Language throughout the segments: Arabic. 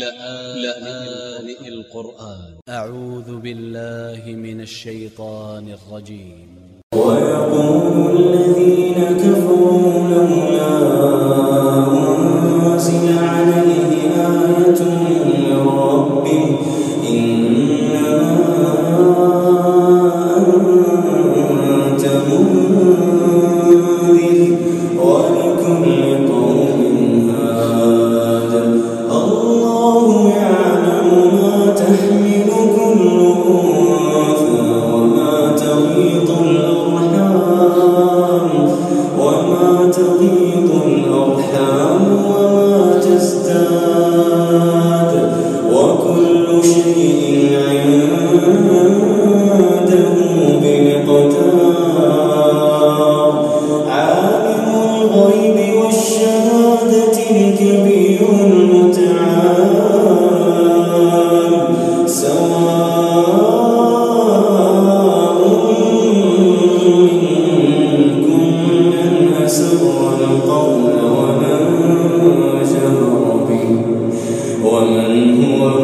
لآن القرآن. أ ع و ذ ب ا ل ل ه من ا ل ش ي ط ا ن ا ل ج ي م ويقول الذين كفروا لولا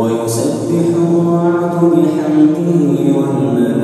ويسبح الرعد بحمده والملائكة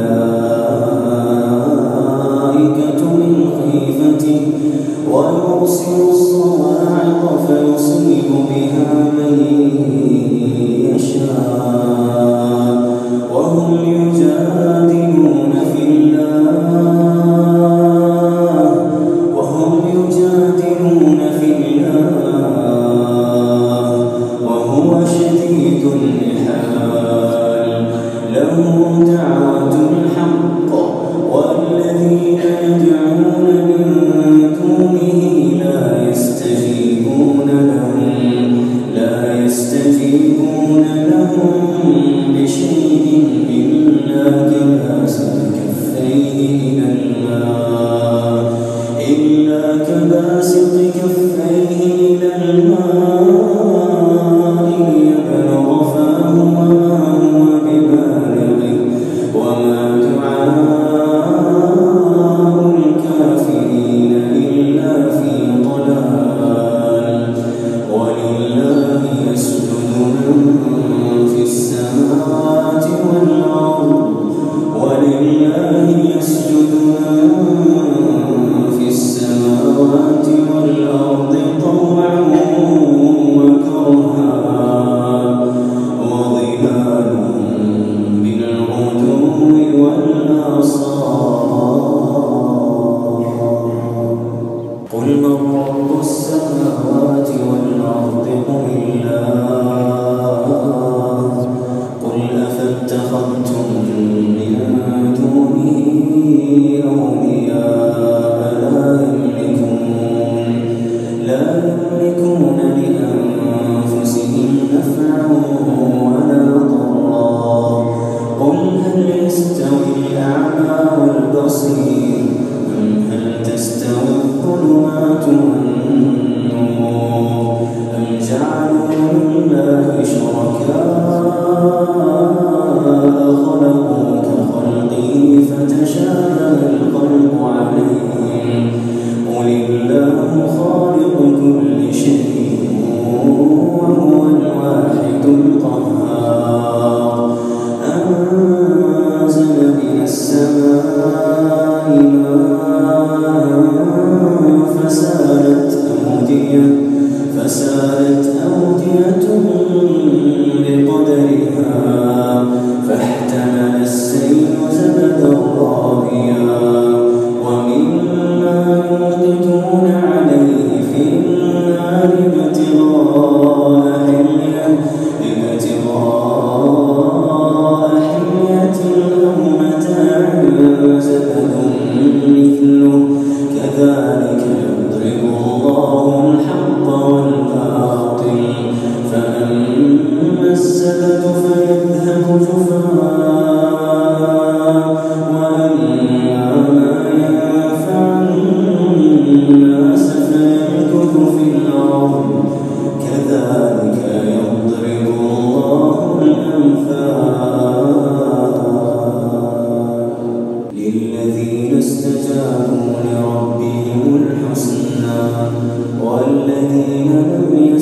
فنعم عقب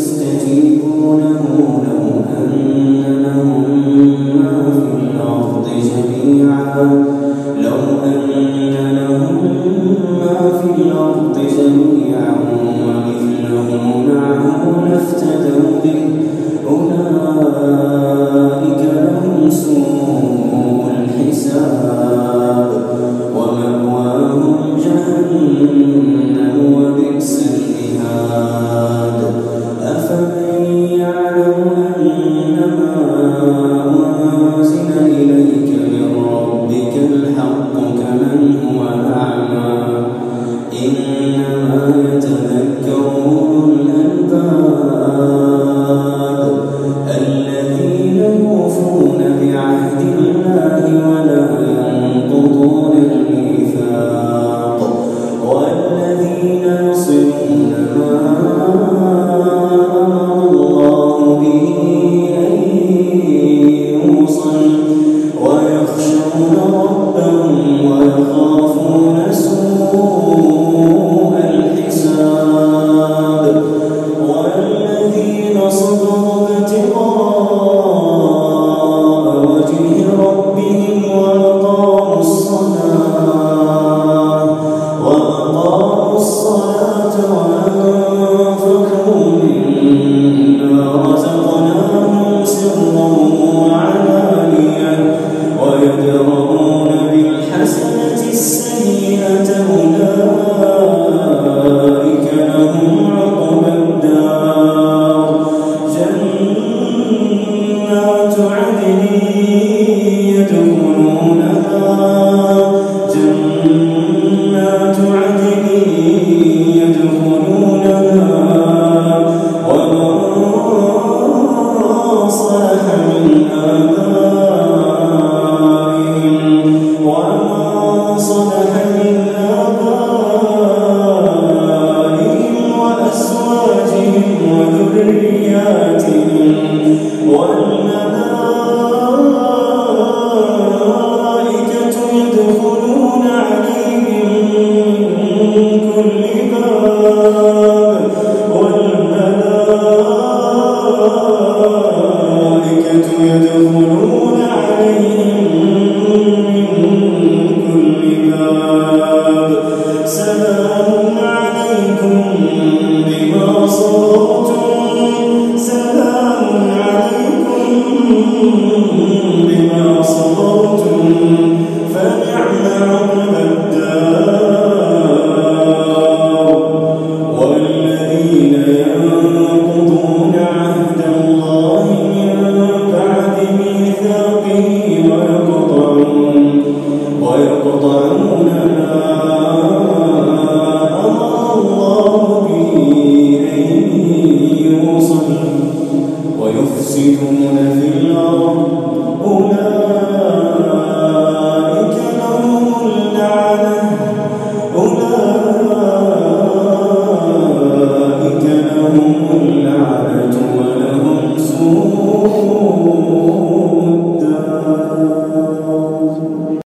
هناك